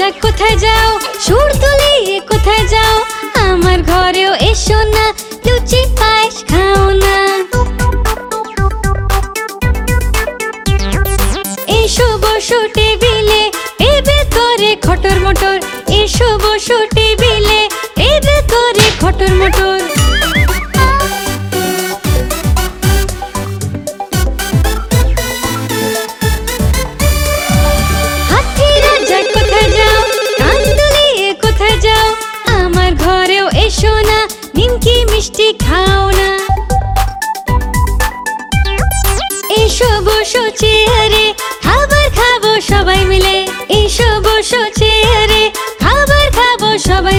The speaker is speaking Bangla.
কোথায় যাও? সুর তুলিয়ে কোথায় যাও? আমার ঘরেও এসো না লুচি পায়েস খাও না। এসো বসো টেবিলে টেবিল করে খটর মটর এসো বসো টেবিলে টেবিল করে খটর মটর মিষ্টি খাও না। এসো বসো চেয়ারে, খাবার খাব সবাই মিলে। এসো বসো চেয়ারে, খাবার খাব সবাই